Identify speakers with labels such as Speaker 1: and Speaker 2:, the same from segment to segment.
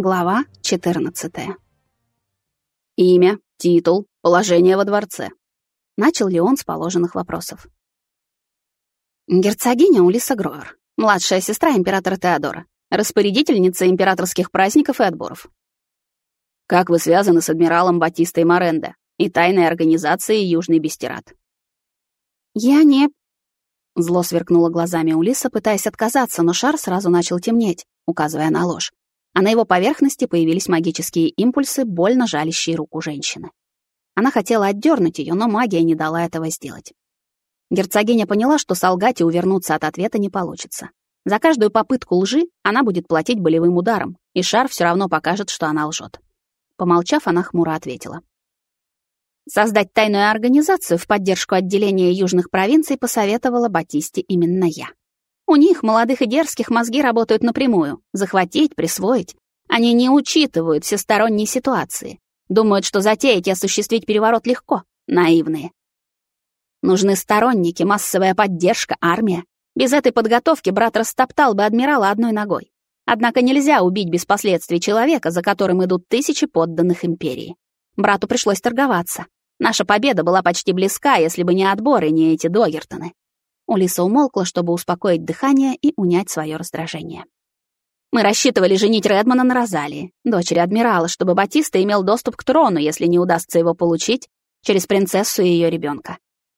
Speaker 1: Глава 14.
Speaker 2: Имя, титул, положение во дворце.
Speaker 1: Начал ли он с положенных вопросов. Герцогиня Улиса Гроер, младшая сестра императора Теодора, распорядительница императорских праздников и отборов.
Speaker 2: Как вы связаны с адмиралом Батистой Моренде и тайной организацией Южный Бестерат?
Speaker 1: Я не... Зло сверкнуло глазами Улиса, пытаясь отказаться, но шар сразу начал темнеть, указывая на ложь а на его поверхности появились магические импульсы, больно жалящие руку женщины. Она хотела отдернуть ее, но магия не дала этого сделать. Герцогиня поняла, что солгать и увернуться от ответа не получится. За каждую попытку лжи она будет платить болевым ударом, и шар все равно покажет, что она лжет. Помолчав, она хмуро ответила. Создать тайную организацию в поддержку отделения южных провинций посоветовала Батисте именно я. У них, молодых и дерзких, мозги работают напрямую. Захватить, присвоить. Они не учитывают всесторонние ситуации. Думают, что затеять и осуществить переворот легко. Наивные. Нужны сторонники, массовая поддержка, армия. Без этой подготовки брат растоптал бы адмирала одной ногой. Однако нельзя убить без последствий человека, за которым идут тысячи подданных империи. Брату пришлось торговаться. Наша победа была почти близка, если бы не отбор и не эти Догертоны. Улиса умолкла, чтобы успокоить дыхание и унять свое раздражение. Мы рассчитывали женить Редмана на Розалии, дочери адмирала, чтобы Батиста имел доступ к трону, если не удастся его получить, через принцессу и ее ребенка.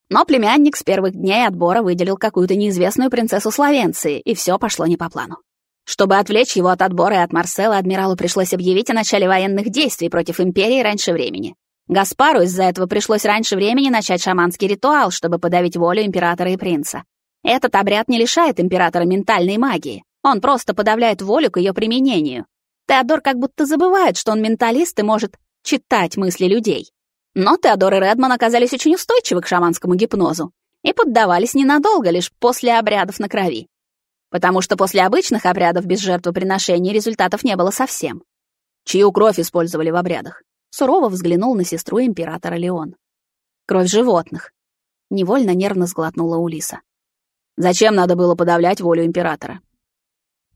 Speaker 1: Но племянник с первых дней отбора выделил какую-то неизвестную принцессу Словенции, и все пошло не по плану. Чтобы отвлечь его от отбора и от Марсела, адмиралу пришлось объявить о начале военных действий против империи раньше времени. Гаспару из-за этого пришлось раньше времени начать шаманский ритуал, чтобы подавить волю императора и принца. Этот обряд не лишает императора ментальной магии. Он просто подавляет волю к ее применению. Теодор как будто забывает, что он менталист и может читать мысли людей. Но Теодор и Редман оказались очень устойчивы к шаманскому гипнозу и поддавались ненадолго, лишь после обрядов на крови. Потому что после обычных обрядов без жертвоприношений результатов не было совсем.
Speaker 2: Чью кровь использовали в обрядах?
Speaker 1: Сурово взглянул на сестру императора Леон. Кровь животных. Невольно нервно сглотнула Улиса.
Speaker 2: Зачем надо было подавлять волю императора?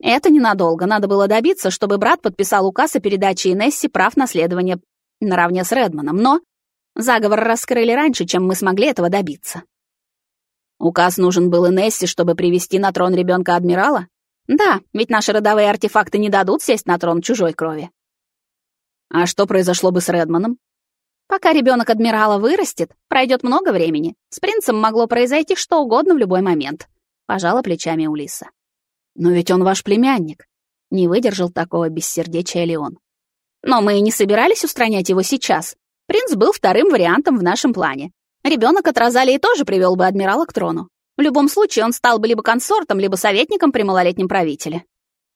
Speaker 1: Это ненадолго. Надо было добиться, чтобы брат подписал указ о передаче Инессе прав наследования наравне с Редманом, но заговор раскрыли раньше, чем мы смогли этого добиться.
Speaker 2: Указ нужен был Инессе, чтобы привести на трон ребенка адмирала?
Speaker 1: Да, ведь наши родовые артефакты не дадут сесть на трон чужой крови.
Speaker 2: А что произошло бы с Редманом?
Speaker 1: Пока ребенок адмирала вырастет, пройдет много времени. С принцем могло произойти что угодно в любой момент. Пожала плечами Улиса.
Speaker 2: Но ведь он ваш племянник. Не выдержал такого бессердечия Леон.
Speaker 1: Но мы и не собирались устранять его сейчас. Принц был вторым вариантом в нашем плане. Ребенок от Розалии тоже привел бы адмирала к трону. В любом случае он стал бы либо консортом, либо советником при малолетнем правителе.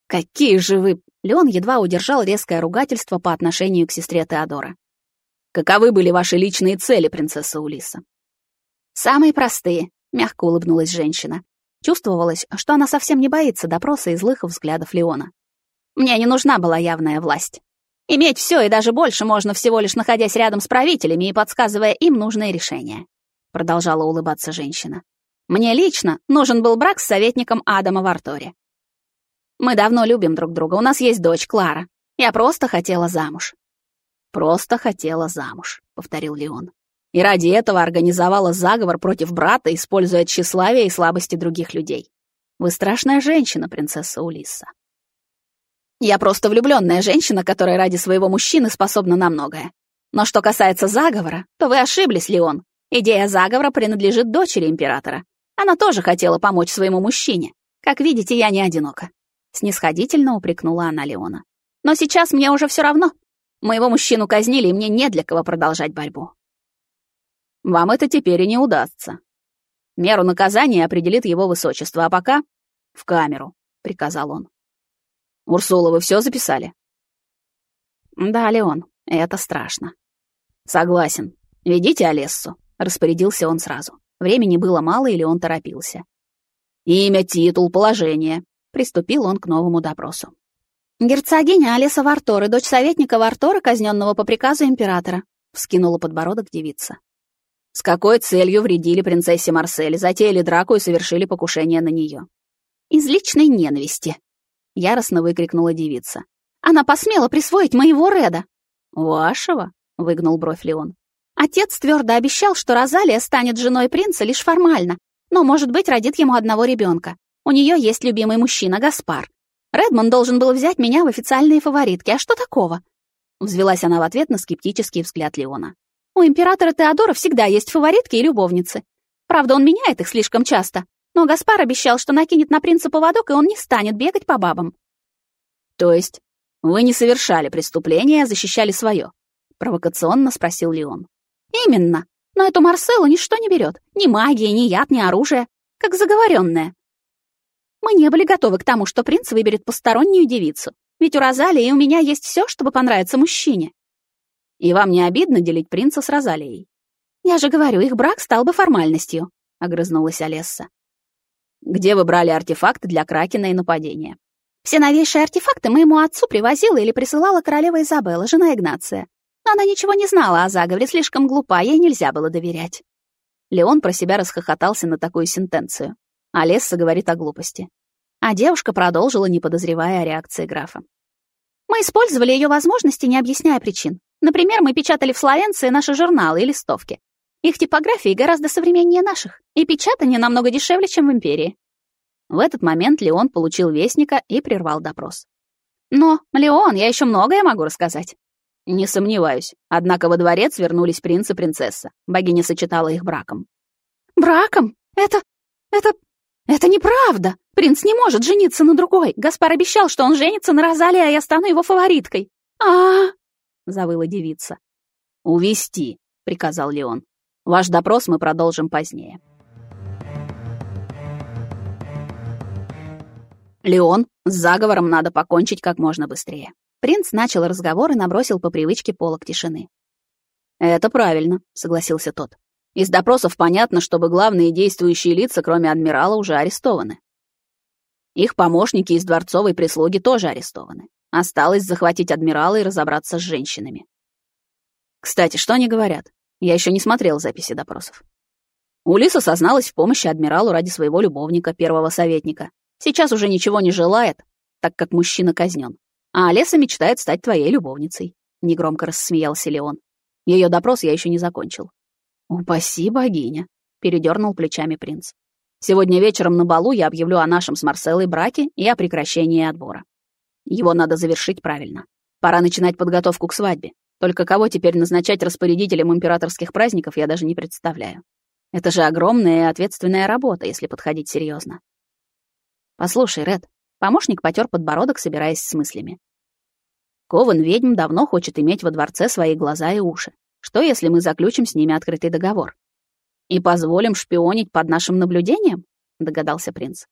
Speaker 2: Какие же вы...
Speaker 1: Леон едва удержал резкое ругательство по отношению к сестре Теодора.
Speaker 2: Каковы были ваши личные цели, принцесса Улиса?
Speaker 1: Самые простые, мягко улыбнулась женщина. Чувствовалось, что она совсем не боится допроса и злых взглядов Леона. Мне не нужна была явная власть. Иметь все и даже больше можно всего лишь находясь рядом с правителями и подсказывая им нужные решения. Продолжала улыбаться женщина. Мне лично нужен был брак с советником Адама в Арторе. Мы давно любим друг друга, у нас есть дочь Клара. Я просто хотела замуж».
Speaker 2: «Просто хотела замуж», — повторил Леон. «И ради этого организовала заговор против брата, используя тщеславие и слабости других людей. Вы страшная женщина, принцесса Улисса».
Speaker 1: «Я просто влюбленная женщина, которая ради своего мужчины способна на многое. Но что касается заговора, то вы ошиблись, Леон. Идея заговора принадлежит дочери императора. Она тоже хотела помочь своему мужчине. Как видите, я не одинока снисходительно упрекнула она Леона. Но сейчас мне уже все равно. Моего мужчину казнили, и мне не для кого продолжать борьбу.
Speaker 2: Вам это теперь и не удастся. Меру наказания определит его высочество, а пока в камеру, приказал он. Урсула, вы все записали?
Speaker 1: Да, Леон, это страшно.
Speaker 2: Согласен. Ведите Олессу, распорядился он сразу. Времени было мало, или он торопился. Имя, титул, положение, Приступил он к новому допросу.
Speaker 1: «Герцогиня Алиса Варторы, дочь советника Вартора, казненного по приказу императора», — вскинула подбородок девица.
Speaker 2: «С какой целью вредили принцессе Марсель, затеяли драку и совершили покушение на нее?»
Speaker 1: «Из личной ненависти», — яростно выкрикнула девица. Она посмела присвоить моего Реда».
Speaker 2: «Вашего?» — выгнул бровь Леон.
Speaker 1: Отец твердо обещал, что Розалия станет женой принца лишь формально, но, может быть, родит ему одного ребенка. У нее есть любимый мужчина, Гаспар. Редмонд должен был взять меня в официальные фаворитки, а что такого? Взвелась она в ответ на скептический взгляд Леона. У императора Теодора всегда есть фаворитки и любовницы. Правда, он меняет их слишком часто. Но Гаспар обещал, что накинет на принца поводок, и он не станет бегать по бабам.
Speaker 2: То есть вы не совершали преступление, а защищали свое? Провокационно спросил Леон.
Speaker 1: Именно. Но эту Марселу ничто не берет. Ни магия, ни яд, ни оружие. Как заговоренная. Мы не были готовы к тому, что принц выберет постороннюю девицу. Ведь у Розалии и у меня есть все, чтобы понравиться мужчине.
Speaker 2: И вам не обидно делить принца с Розалией?
Speaker 1: Я же говорю, их брак стал бы формальностью, — огрызнулась Олесса.
Speaker 2: Где вы брали артефакты для Кракена и нападения?
Speaker 1: Все новейшие артефакты моему отцу привозила или присылала королева Изабелла, жена Игнация. Но она ничего не знала о заговоре, слишком глупа, ей нельзя было доверять.
Speaker 2: Леон про себя расхохотался на такую сентенцию. А Лесса говорит о глупости. А девушка продолжила, не подозревая о реакции графа.
Speaker 1: Мы использовали ее возможности, не объясняя причин. Например, мы печатали в Словенции наши журналы и листовки. Их типографии гораздо современнее наших, и печатание намного дешевле, чем в империи.
Speaker 2: В этот момент Леон получил вестника и прервал допрос.
Speaker 1: Но, Леон, я еще многое могу рассказать.
Speaker 2: Не сомневаюсь. Однако во дворец вернулись принц и принцесса. Богиня сочетала их браком.
Speaker 1: Браком? Это... это... это неправда. Принц не может жениться на другой. Гаспар обещал, что он женится на Розалии, а я стану его фавориткой. а,
Speaker 2: завыла девица. «Увести», — приказал Леон. «Ваш допрос мы продолжим позднее». «Леон, с заговором надо покончить как можно быстрее».
Speaker 1: Принц начал разговор и набросил по привычке полок тишины.
Speaker 2: «Это правильно», — согласился тот. «Из допросов понятно, чтобы главные действующие лица, кроме адмирала, уже арестованы. Их помощники из дворцовой прислуги тоже арестованы. Осталось захватить адмирала и разобраться с женщинами. Кстати, что они говорят? Я еще не смотрел записи допросов. Улиса созналась в помощи адмиралу ради своего любовника, первого советника. Сейчас уже ничего не желает, так как мужчина казнен. А Олеса мечтает стать твоей любовницей. Негромко рассмеялся Леон. Ее допрос я еще не закончил. «Упаси богиня», — передернул плечами принц. «Сегодня вечером на балу я объявлю о нашем с Марселой браке и о прекращении отбора. Его надо завершить правильно. Пора начинать подготовку к свадьбе. Только кого теперь назначать распорядителем императорских праздников, я даже не представляю. Это же огромная и ответственная работа, если подходить серьезно. Послушай, Ред, помощник потер подбородок, собираясь с мыслями. Кован ведьм давно хочет иметь во дворце свои глаза и уши. Что, если мы заключим с ними открытый договор? И позволим шпионить под нашим наблюдением? Догадался принц.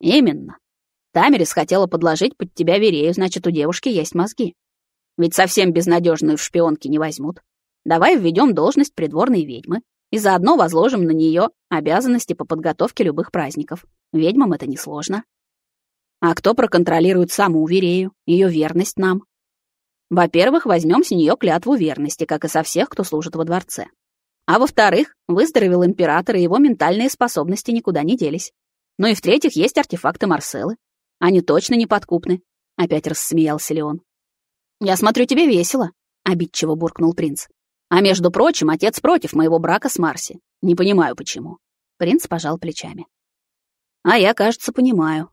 Speaker 2: Именно. Тамерис хотела подложить под тебя Верею, значит, у девушки есть мозги. Ведь совсем безнадежную в шпионке не возьмут. Давай введем должность придворной ведьмы и заодно возложим на нее обязанности по подготовке любых праздников. Ведьмам это несложно. А кто проконтролирует саму Верею, ее верность нам? Во-первых, возьмем с нее клятву верности, как и со всех, кто служит во дворце. А во-вторых, выздоровел император, и его ментальные способности никуда не делись. Ну и в-третьих, есть артефакты Марселы. Они точно не подкупны. Опять рассмеялся Леон. Я смотрю, тебе весело, обидчиво буркнул принц. А между прочим, отец против моего брака с Марси. Не понимаю, почему. Принц пожал плечами. А я, кажется, понимаю,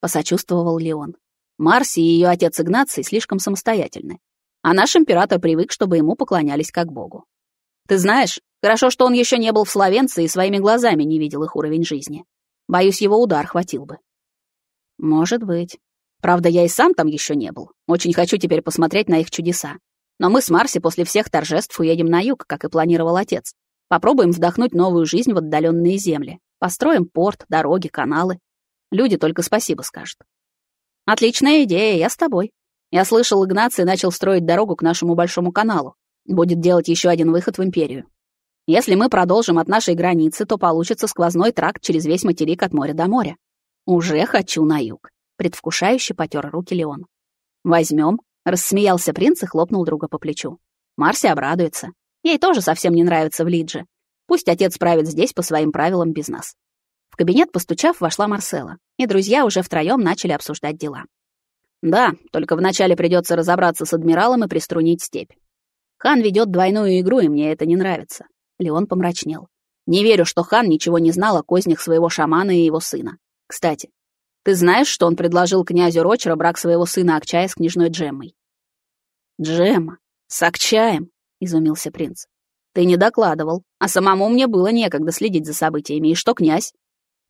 Speaker 2: посочувствовал Леон. Марси и ее отец Игнаций слишком самостоятельны. А наш император привык, чтобы ему поклонялись как богу. Ты знаешь, хорошо, что он еще не был в Словенции и своими глазами не видел их уровень жизни. Боюсь, его удар хватил бы. Может быть. Правда, я и сам там еще не был. Очень хочу теперь посмотреть на их чудеса. Но мы с Марси после всех торжеств уедем на юг, как и планировал отец. Попробуем вдохнуть новую жизнь в отдаленные земли. Построим порт, дороги, каналы. Люди только спасибо скажут. Отличная идея, я с тобой. Я слышал, Игнаций начал строить дорогу к нашему большому каналу. Будет делать еще один выход в империю. Если мы продолжим от нашей границы, то получится сквозной тракт через весь материк от моря до моря. «Уже хочу на юг», — предвкушающе потер руки Леон. «Возьмем», — рассмеялся принц и хлопнул друга по плечу. Марси обрадуется. Ей тоже совсем не нравится в Лидже. Пусть отец правит здесь по своим правилам без нас. Кабинет, постучав, вошла Марсела, и друзья уже втроем начали обсуждать дела. Да, только вначале придется разобраться с адмиралом и приструнить степь. Хан ведет двойную игру, и мне это не нравится. Леон помрачнел. Не верю, что хан ничего не знал о кознях своего шамана и его сына. Кстати, ты знаешь, что он предложил князю Рочера брак своего сына Акчая с княжной Джеммой? Джемма? С Акчаем? Изумился принц. Ты не докладывал, а самому мне было некогда следить за событиями. И что князь?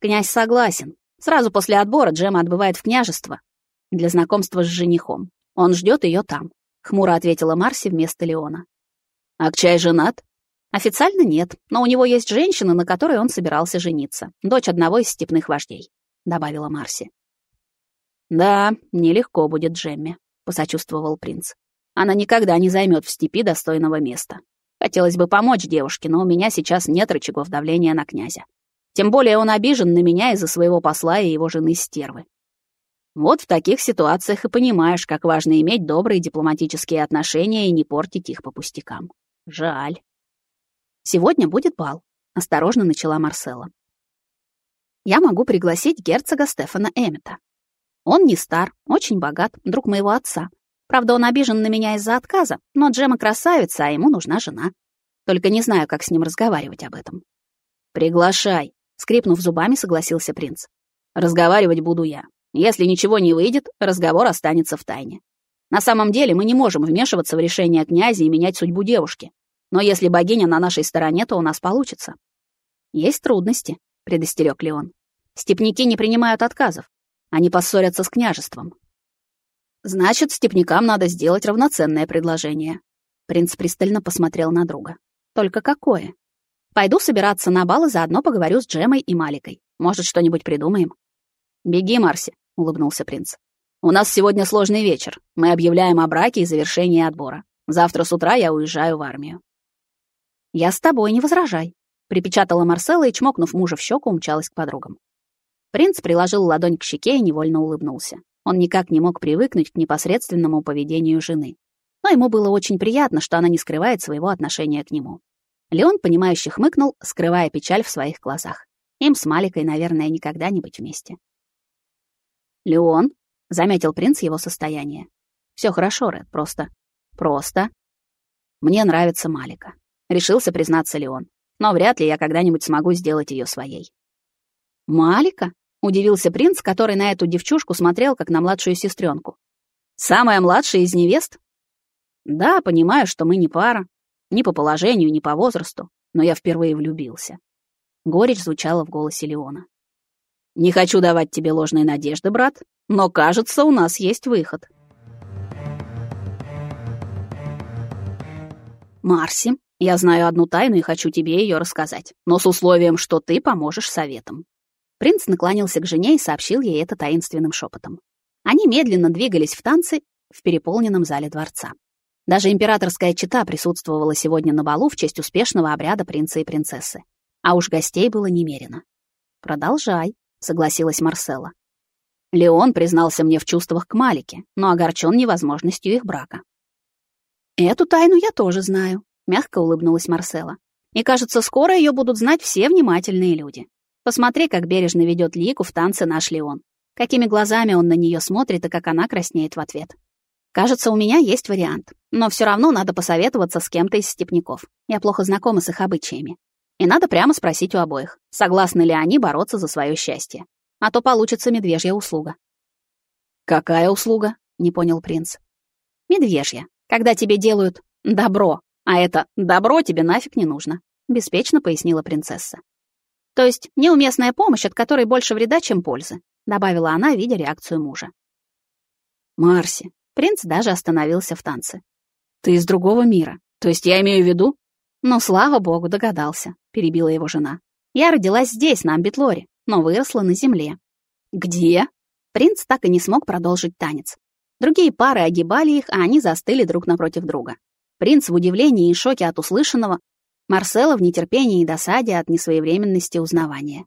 Speaker 2: Князь согласен. Сразу после отбора Джемма отбывает в княжество для знакомства с женихом. Он ждет ее там, хмуро ответила Марси вместо Леона. Акчай женат? Официально нет, но у него есть женщина, на которой он собирался жениться, дочь одного из степных вождей, добавила Марси. Да, нелегко будет Джемме, посочувствовал принц. Она никогда не займет в степи достойного места. Хотелось бы помочь девушке, но у меня сейчас нет рычагов давления на князя. Тем более он обижен на меня из-за своего посла и его жены Стервы. Вот в таких ситуациях и понимаешь, как важно иметь добрые дипломатические отношения и не портить их по пустякам. Жаль. Сегодня будет бал, осторожно начала Марсела. Я могу пригласить герцога Стефана Эммета. Он не стар, очень богат, друг моего отца. Правда, он обижен на меня из-за отказа, но Джема красавица, а ему нужна жена. Только не знаю, как с ним разговаривать об этом. Приглашай, скрипнув зубами, согласился принц. Разговаривать буду я. Если ничего не выйдет, разговор останется в тайне. На самом деле мы не можем вмешиваться в решение князя и менять судьбу девушки. Но если богиня на нашей стороне, то у нас получится. Есть трудности, предостерег Леон. Степники не принимают отказов. Они поссорятся с княжеством. Значит, степнякам надо сделать равноценное предложение. Принц пристально посмотрел на друга. Только какое? Пойду собираться на бал и заодно поговорю с Джемой и Маликой. Может, что-нибудь придумаем? Беги, Марси, улыбнулся принц. У нас сегодня сложный вечер. Мы объявляем о браке и завершении отбора. Завтра с утра я уезжаю в армию. «Я с тобой, не возражай», — припечатала Марсела и, чмокнув мужа в щеку, умчалась к подругам. Принц приложил ладонь к щеке и невольно улыбнулся. Он никак не мог привыкнуть к непосредственному поведению жены. Но ему было очень приятно, что она не скрывает своего отношения к нему. Леон, понимающе хмыкнул, скрывая печаль в своих глазах. Им с Маликой, наверное, никогда не быть вместе. «Леон», — заметил принц его состояние. Все хорошо, Ред, просто... Просто... Мне нравится Малика решился признаться Леон. Но вряд ли я когда-нибудь смогу сделать ее своей. Малика? Удивился принц, который на эту девчушку смотрел как на младшую сестренку. Самая младшая из невест? Да, понимаю, что мы не пара. Ни по положению, ни по возрасту. Но я впервые влюбился. Горечь звучала в голосе Леона. «Не хочу давать тебе ложной надежды, брат, но, кажется, у нас есть выход». «Марси, я знаю одну тайну и хочу тебе ее рассказать, но с условием, что ты поможешь советом». Принц наклонился к жене и сообщил ей это таинственным шепотом. Они медленно двигались в танце в переполненном зале дворца. Даже императорская чета присутствовала сегодня на балу в честь успешного обряда принца и принцессы. А уж гостей было немерено. «Продолжай», — согласилась Марсела. Леон признался мне в чувствах к Малике, но огорчен невозможностью их брака. «Эту тайну я тоже знаю», мягко улыбнулась Марсела. И кажется, скоро ее будут знать все внимательные люди. Посмотри, как бережно ведет Лику в танце наш Леон. Какими глазами он на нее смотрит и как она краснеет в ответ. Кажется, у меня есть вариант. Но все равно надо посоветоваться с кем-то из степняков. Я плохо знакома с их обычаями. И надо прямо спросить у обоих, согласны ли они бороться за свое счастье. А то получится медвежья услуга. «Какая услуга?» — не понял принц. «Медвежья. Когда тебе делают добро, а это добро тебе нафиг не нужно, беспечно пояснила принцесса. То есть неуместная помощь, от которой больше вреда, чем пользы, добавила она, видя реакцию мужа. Марси, принц даже остановился в танце. Ты из другого мира. То есть я имею в виду? Ну, слава богу, догадался, перебила его жена. Я родилась здесь, на Амбитлоре, но выросла на земле. Где? Принц так и не смог продолжить танец. Другие пары огибали их, а они застыли друг напротив друга. Принц в удивлении и шоке от услышанного, Марсела в нетерпении и досаде от несвоевременности узнавания.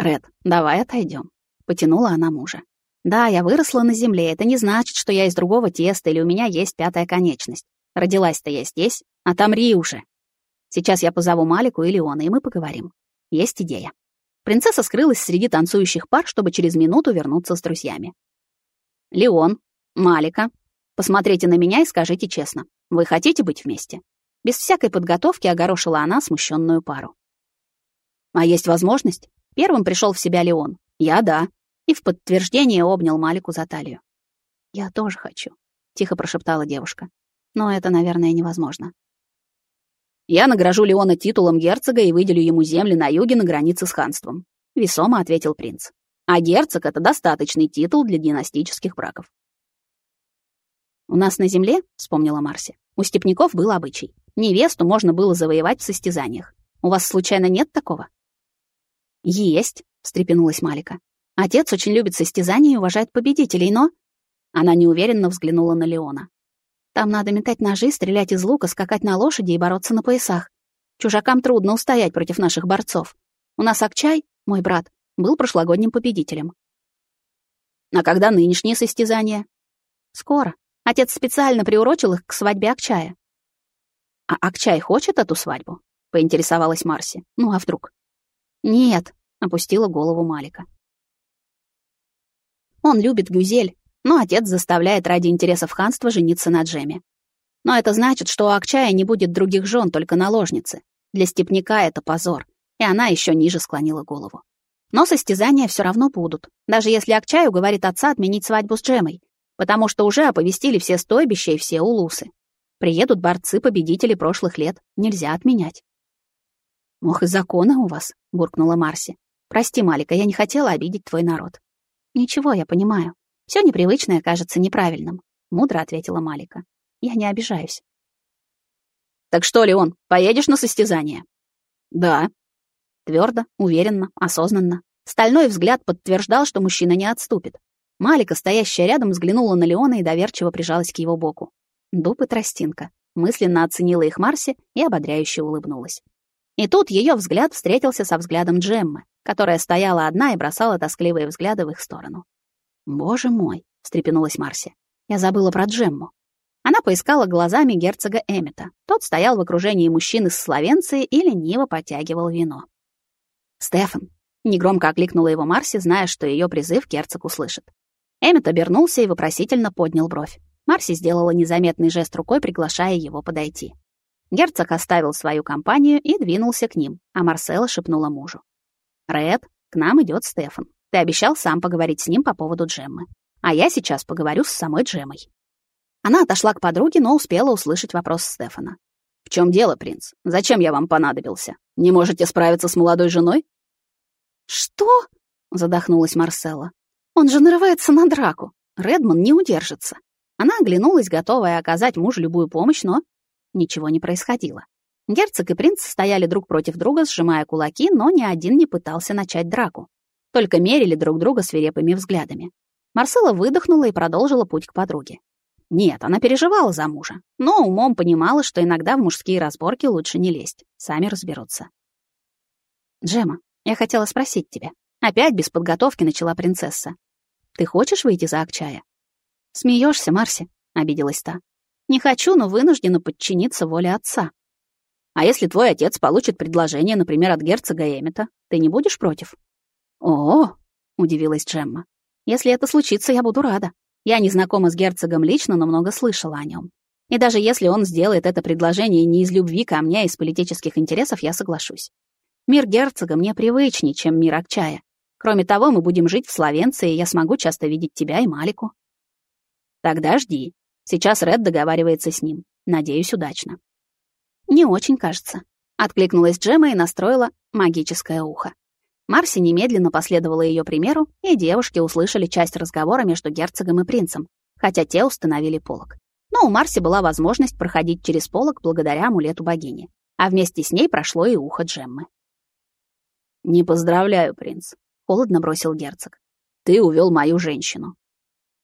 Speaker 2: «Ред, давай отойдем», — потянула она мужа. «Да, я выросла на земле, это не значит, что я из другого теста или у меня есть пятая конечность. Родилась-то я здесь, отомри уже. Сейчас я позову Малику и Леона, и мы поговорим. Есть идея». Принцесса скрылась среди танцующих пар, чтобы через минуту вернуться с друзьями. «Леон,
Speaker 1: Малика, посмотрите на меня и скажите честно, вы хотите быть вместе? Без всякой подготовки огорошила она смущенную пару. А есть возможность? Первым пришел в себя Леон. Я да. И в подтверждение обнял Малику за талию. Я тоже хочу, тихо прошептала девушка. Но это, наверное, невозможно. Я награжу Леона титулом герцога и выделю ему земли на юге на границе с ханством, весомо ответил принц. А герцог это достаточный титул для династических браков. У нас на земле, вспомнила Марси, у степняков был обычай. Невесту можно было завоевать в состязаниях. У вас случайно нет такого? Есть, встрепенулась Малика. Отец очень любит состязания и уважает победителей, но она неуверенно взглянула на Леона. Там надо метать ножи, стрелять из лука, скакать на лошади и бороться на поясах. Чужакам трудно устоять против наших борцов. У нас Акчай, мой брат, был прошлогодним победителем. А когда нынешние состязания? Скоро. Отец специально приурочил их к свадьбе Акчая. А Акчай хочет эту свадьбу? Поинтересовалась Марси. Ну а вдруг? Нет, опустила голову Малика. Он любит Гюзель, но отец заставляет ради интересов ханства жениться на Джеме. Но это значит, что у Акчая не будет других жен, только наложницы. Для степняка это позор, и она еще ниже склонила голову. Но состязания все равно будут, даже если Акчай уговорит отца отменить свадьбу с Джемой, потому что уже оповестили все стойбища и все улусы. Приедут борцы-победители прошлых лет, нельзя отменять. «Ох, и законы у вас», — буркнула Марси. «Прости, Малика, я не хотела обидеть твой народ». «Ничего, я понимаю. Все непривычное кажется неправильным», — мудро ответила Малика. «Я не обижаюсь». «Так что, Леон, поедешь на состязание?» «Да». Твердо, уверенно, осознанно. Стальной взгляд подтверждал, что мужчина не отступит. Малика, стоящая рядом, взглянула на Леона и доверчиво прижалась к его боку. Дуб и тростинка. Мысленно оценила их Марси и ободряюще улыбнулась. И тут ее взгляд встретился со взглядом Джеммы, которая стояла одна и бросала тоскливые взгляды в их сторону. «Боже мой!» — встрепенулась Марси. «Я забыла про Джемму». Она поискала глазами герцога Эммета. Тот стоял в окружении мужчин из Словенции и лениво потягивал вино. «Стефан!» — негромко окликнула его Марси, зная, что ее призыв герцог услышит. Эммет обернулся и вопросительно поднял бровь. Марси сделала незаметный жест рукой, приглашая его подойти. Герцог оставил свою компанию и двинулся к ним, а Марсела шепнула мужу. «Ред, к нам идет Стефан. Ты обещал сам поговорить с ним по поводу Джеммы. А я сейчас поговорю с самой Джеммой». Она отошла к подруге, но успела услышать вопрос Стефана. «В чем дело, принц? Зачем я вам понадобился? Не можете справиться с молодой женой?» «Что?» — задохнулась Марселла. «Он же нарывается на драку. Редман не удержится». Она оглянулась, готовая оказать мужу любую помощь, но ничего не происходило. Герцог и принц стояли друг против друга, сжимая кулаки, но ни один не пытался начать драку. Только мерили друг друга свирепыми взглядами. Марсела выдохнула и продолжила путь к подруге. Нет, она переживала за мужа, но умом понимала, что иногда в мужские разборки лучше не лезть. Сами разберутся. «Джема, я хотела спросить тебя». Опять без подготовки начала принцесса. «Ты хочешь выйти за Акчая?» «Смеешься, Марси?» — обиделась та. «Не хочу, но вынуждена подчиниться воле отца». «А если твой отец получит предложение, например, от герцога Эммета, ты не будешь против?» «О!» — удивилась Джемма. «Если это случится, я буду рада. Я не знакома с герцогом лично, но много слышала о нем. И даже если он сделает это предложение не из любви ко мне, а из политических интересов, я соглашусь. Мир герцога мне привычнее, чем мир Акчая. Кроме того, мы будем жить в Словенции, и я смогу часто видеть тебя и Малику. Тогда жди. Сейчас Ред договаривается с ним. Надеюсь, удачно. Не очень, кажется. Откликнулась Джема и настроила магическое ухо. Марси немедленно последовала ее примеру, и девушки услышали часть разговора между герцогом и принцем, хотя те установили полог. Но у Марси была возможность проходить через полог благодаря амулету богини, а вместе с ней прошло и ухо Джеммы. «Не поздравляю, принц», — холодно бросил герцог. «Ты увел мою женщину».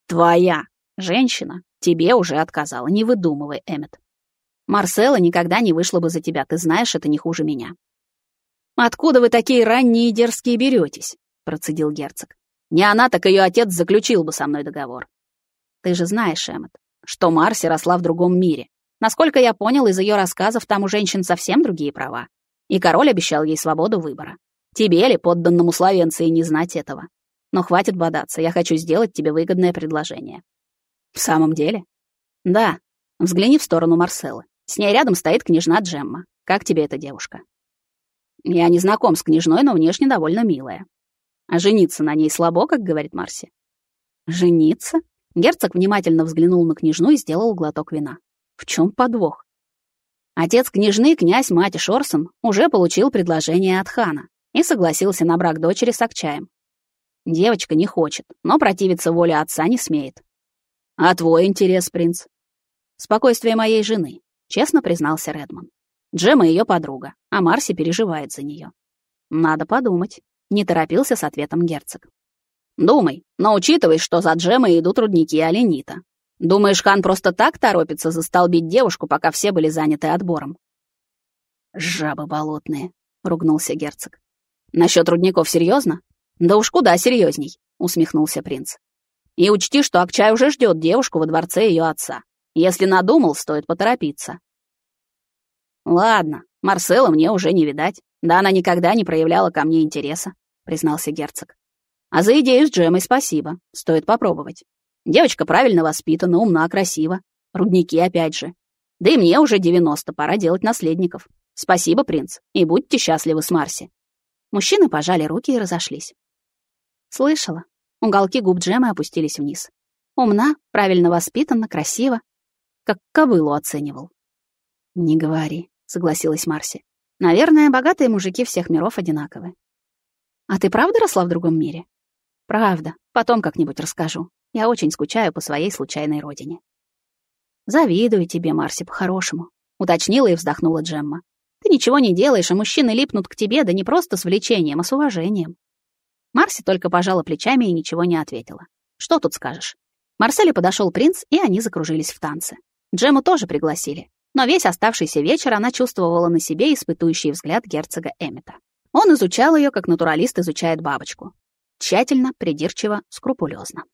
Speaker 1: «Твоя!» Женщина тебе уже отказала, не выдумывай, Эммет. Марсела никогда не вышла бы за тебя, ты знаешь, это не хуже меня. Откуда вы такие ранние и дерзкие беретесь? процедил герцог. Не она, так ее отец заключил бы со мной договор. Ты же знаешь, Эммет, что Марси росла в другом мире. Насколько я понял из ее рассказов, там у женщин совсем другие права. И король обещал ей свободу выбора. Тебе ли, подданному Словенции, не знать этого? Но хватит бодаться, я хочу сделать тебе выгодное предложение.
Speaker 2: В самом деле? Да. Взгляни в сторону Марселы. С ней рядом стоит княжна Джемма. Как тебе эта девушка? Я не знаком с княжной, но внешне довольно милая. А жениться на ней слабо, как говорит Марси. Жениться? Герцог внимательно взглянул на княжну и сделал глоток вина. В чем подвох? Отец княжны, князь Мати Шорсон, уже получил предложение от хана и согласился на брак дочери с Акчаем. Девочка не хочет, но противиться воле отца не смеет. А твой интерес, принц? Спокойствие моей жены, честно признался Редман. Джема ее подруга, а Марси переживает за нее. Надо подумать. Не торопился с ответом герцог. Думай, но учитывай, что за Джемой идут рудники Аленита. Думаешь, хан просто так торопится застолбить девушку, пока все были заняты отбором? Жабы болотные, ругнулся герцог. Насчет рудников серьезно? Да уж куда серьезней, усмехнулся принц. И учти, что Акчай уже ждет девушку во дворце ее отца. Если надумал, стоит поторопиться. Ладно, Марсела мне уже не видать. Да она никогда не проявляла ко мне интереса, признался герцог. А за идею с Джемой спасибо. Стоит попробовать. Девочка правильно воспитана, умна, красива. Рудники опять же. Да и мне уже 90, пора делать наследников. Спасибо, принц, и будьте счастливы с Марси. Мужчины пожали руки и разошлись. Слышала. Уголки губ Джемы опустились вниз. Умна, правильно воспитана, красива. Как кобылу оценивал. Не говори согласилась Марси. Наверное, богатые мужики всех миров одинаковы. А ты правда росла в другом мире? Правда. Потом как-нибудь расскажу. Я очень скучаю по своей случайной родине. Завидую тебе, Марси, по-хорошему, уточнила и вздохнула Джемма. Ты ничего не делаешь, а мужчины липнут к тебе, да не просто с влечением, а с уважением. Марси только пожала плечами и ничего не ответила. Что тут скажешь? Марселе подошел принц, и они закружились в танце. Джему тоже пригласили но весь оставшийся вечер она чувствовала на себе испытующий взгляд герцога Эммета. Он изучал ее, как натуралист изучает бабочку. Тщательно, придирчиво, скрупулезно.